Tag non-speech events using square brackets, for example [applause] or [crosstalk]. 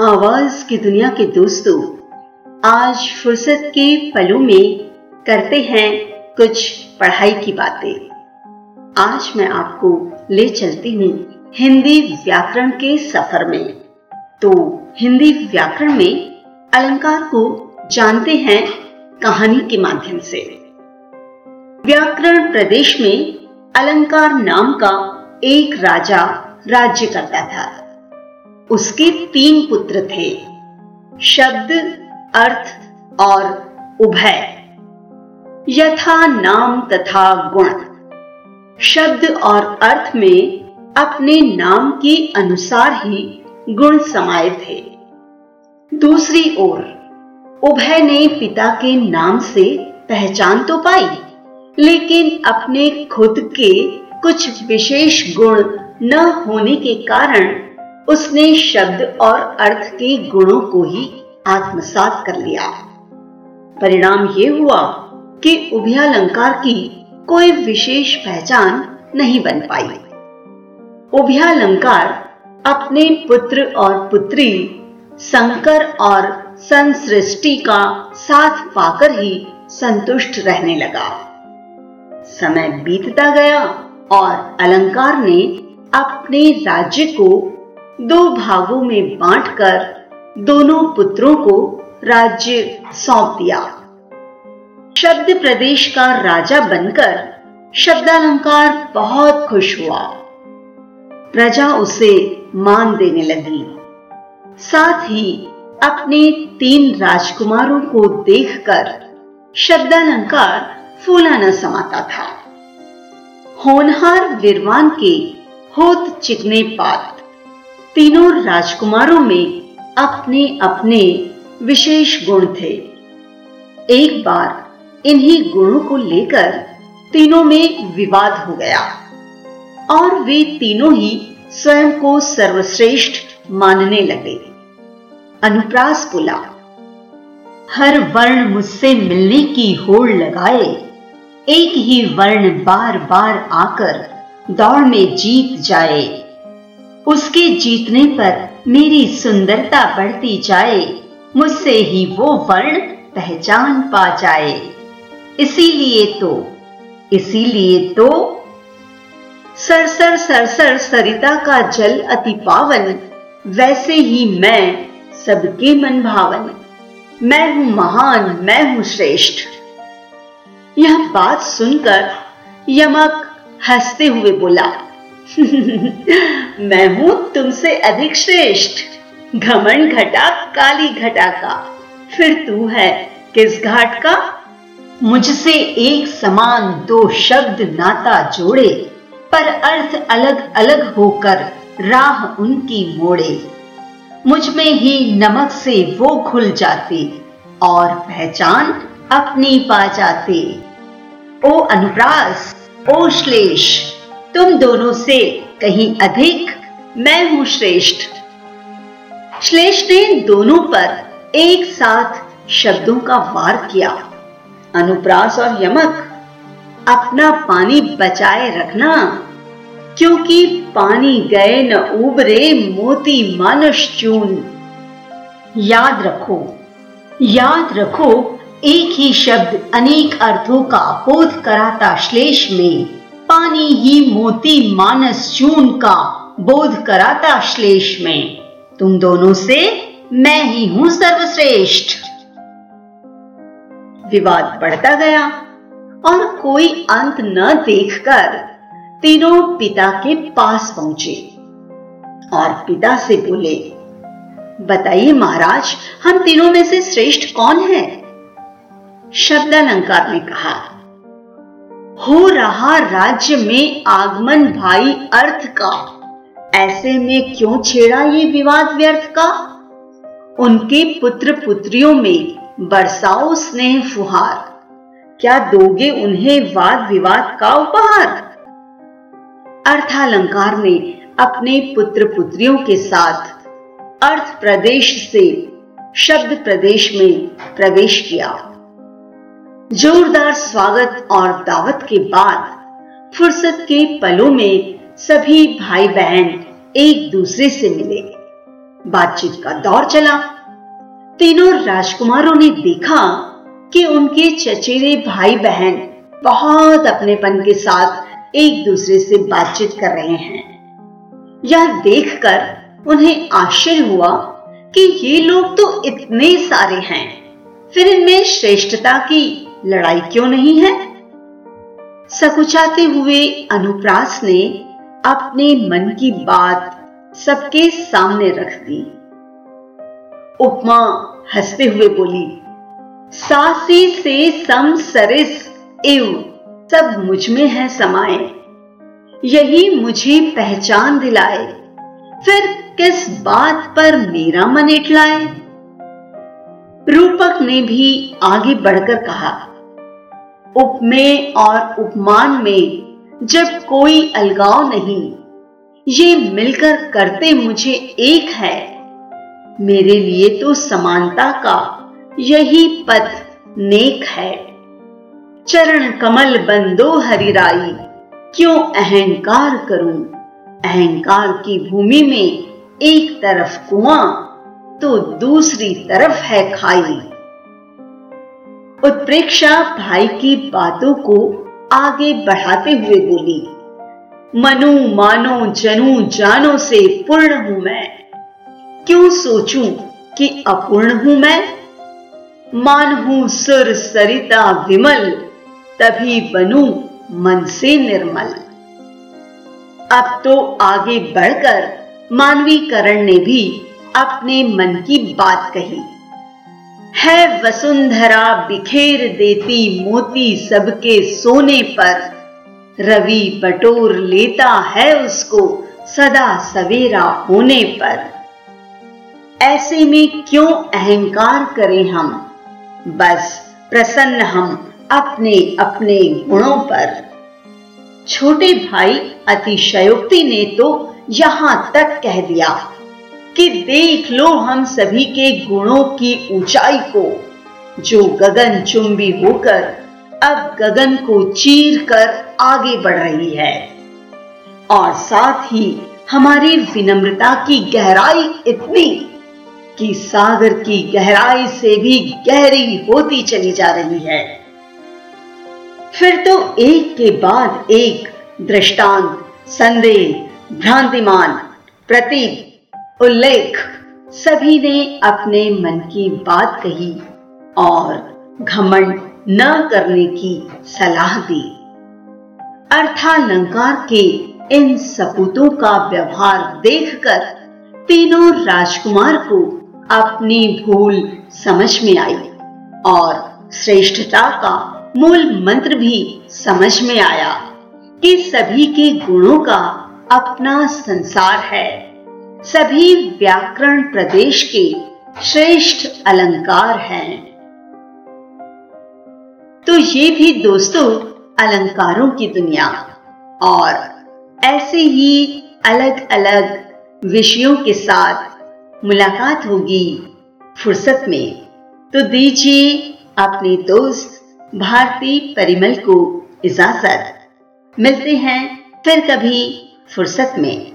आवाज़ की दुनिया के दोस्तों, आज फुर्सत के पलों में करते हैं कुछ पढ़ाई की बातें। आज मैं आपको ले चलती हूँ हिंदी व्याकरण के सफ़र में। तो हिंदी व्याकरण में अलंकार को जानते हैं कहानी के माध्यम से। व्याकरण प्रदेश में अलंकार नाम का एक राजा राज्य करता था। उसके तीन पुत्र थे। शब्द, अर्थ और उभय। यथा नाम तथा गुण। शब्द और अर्थ में अपने नाम के अनुसार ही गुण समाये थे। दूसरी ओर, उभय ने पिता के नाम से पहचान तो पाई, लेकिन अपने खुद के कुछ विशेष गुण न होने के कारण उसने शब्द और अर्थ के गुणों को ही आत्मसात कर लिया। परिणाम ये हुआ कि उभयालंकार की कोई विशेष पहचान नहीं बन पाई। उभयालंकार अपने पुत्र और पुत्री शंकर और संसृष्टि का साथ पाकर ही संतुष्ट रहने लगा। समय बीतता गया और अलंकार ने अपने राज्य को दो भागों में बांटकर दोनों पुत्रों को राज्य सौंप दिया। शब्द प्रदेश का राजा बनकर शब्दालंकार बहुत खुश हुआ। प्रजा उसे मान देने लगी। साथ ही अपने तीन राजकुमारों को देखकर शब्दालंकार फूला न समाता था। होनहार विरवान के होत चिकने पात तीनों राजकुमारों में अपने अपने विशेष गुण थे। एक बार इन्हीं गुणों को लेकर तीनों में विवाद हो गया और वे तीनों ही स्वयं को सर्वश्रेष्ठ मानने लगे। अनुप्रास बोला हर वर्ण मुझसे मिलने की होड़ लगाए, एक ही वर्ण बार बार आकर दौड़ में जीत जाए। उसके जीतने पर मेरी सुंदरता बढ़ती जाए, मुझसे ही वो वर्ण पहचान पा जाए। इसीलिए तो इसीलिए तो सरसर सरसर सरिता का जल अति पावन, वैसे ही मैं सबके मन भावन। मैं हूँ महान, मैं हूँ श्रेष्ठ। यह बात सुनकर यमक हँसते हुए बोला [laughs] मैं हूँ तुमसे अधिक श्रेष्ठ। घमंड घटा, काली घटा का। फिर तू है किस घाट का? मुझसे एक समान दो शब्द नाता जोड़े, पर अर्थ अलग अलग होकर राह उनकी मोड़े। मुझमें ही नमक से वो खुल जाते, और पहचान अपनी पा जाते। ओ अनुप्रास, ओ श्लेष तुम दोनों से कहीं अधिक मैं हूँ श्रेष्ठ। श्लेष ने दोनों पर एक साथ शब्दों का वार किया। अनुप्रास और यमक, अपना पानी बचाए रखना, क्योंकि पानी गए न उबरे मोती मानुष चून। याद रखो याद रखो, एक ही शब्द अनेक अर्थों का बोध कराता श्लेष में। पानी ही मोती मानस चून का बोध कराता श्लेष में। तुम दोनों से मैं ही हूँ सर्वश्रेष्ठ। विवाद बढ़ता गया और कोई अंत न देखकर तीनों पिता के पास पहुँचे और पिता से बोले, बताइए महाराज, हम तीनों में से श्रेष्ठ कौन है? शब्दालंकार ने कहा हो रहा राज्य में आगमन भाई अर्थ का। ऐसे में क्यों छेड़ा ये विवाद व्यर्थ का? उनके पुत्र पुत्रियों में बरसाओ स्नेह फुहार। क्या दोगे उन्हें वाद विवाद का उपहार? अर्थालंकार ने अपने पुत्र पुत्रियों के साथ अर्थ प्रदेश से शब्द प्रदेश में प्रवेश किया। जोरदार स्वागत और दावत के बाद फुर्सत के पलों में सभी भाई बहन एक दूसरे से मिले। बातचीत का दौर चला। तीनों राजकुमारों ने देखा कि उनके चचेरे भाई बहन बहुत अपनेपन के साथ एक दूसरे से बातचीत कर रहे हैं। यह देखकर उन्हें आश्चर्य हुआ कि ये लोग तो इतने सारे हैं। फिर इनमें श्रेष्ठता की लड़ाई क्यों नहीं है? सकुचाते हुए अनुप्रास ने अपने मन की बात सबके सामने रख दी। उपमा हँसते हुए बोली, सासी से सम सरिस एव सब मुझमें है समाए यही मुझे पहचान दिलाए। फिर किस बात पर मेरा मन इटलाए? रूपक ने भी आगे बढ़कर कहा उपमेय और उपमान में जब कोई अलगाव नहीं, ये मिलकर करते मुझे एक है। मेरे लिए तो समानता का यही पथ नेक है। चरण कमल बंदो हरिराई, क्यों अहंकार करूँ? अहंकार की भूमि में एक तरफ़ कुआँ तो दूसरी तरफ़ है खाई। उत्प्रेक्षा भाई की बातों को आगे बढ़ाते हुए बोली, मनु, मानो, जनु, जानो से पूर्ण हूँ मैं। क्यों सोचूं कि अपूर्ण हूँ मैं? मान हूँ सुर सरिता विमल, तभी बनू मन से निर्मल। अब तो आगे बढ़कर मानवीकरण ने भी अपने मन की बात कही। है वसुंधरा बिखेर देती मोती सबके सोने पर। रवि बटोर लेता है उसको सदा सवेरा होने पर। ऐसे में क्यों अहंकार करें हम? बस प्रसन्न हम अपने अपने गुणों पर। छोटे भाई अतिशयोक्ति ने तो यहाँ तक कह दिया। कि देख लो हम सभी के गुणों की ऊंचाई को। जो गगन चुंबी होकर, अब गगन को चीर कर आगे बढ़ रही है। और साथ ही हमारी विनम्रता की गहराई इतनी कि सागर की गहराई से भी गहरी होती चली जा रही है। फिर तो एक के बाद एक दृष्टांत, संदेह, भ्रांतिमान प्रतीक उल्लेख। सभी ने अपने मन की बात कही और घमंड न करने की सलाह दी। अर्थालंकार के इन सपूतों का व्यवहार देखकर तीनों राजकुमार को अपनी भूल समझ में आई और श्रेष्ठता का मूल मंत्र भी समझ में आया कि सभी के गुणों का अपना संसार है। सभी व्याकरण प्रदेश के श्रेष्ठ अलंकार हैं। तो ये भी दोस्तों, अलंकारों की दुनिया। और ऐसे ही अलग अलग विषयों के साथ मुलाकात होगी फुर्सत में। तो दीजिए अपने दोस्त भारती परिमल को इजाज़त। मिलते हैं फिर कभी फुर्सत में।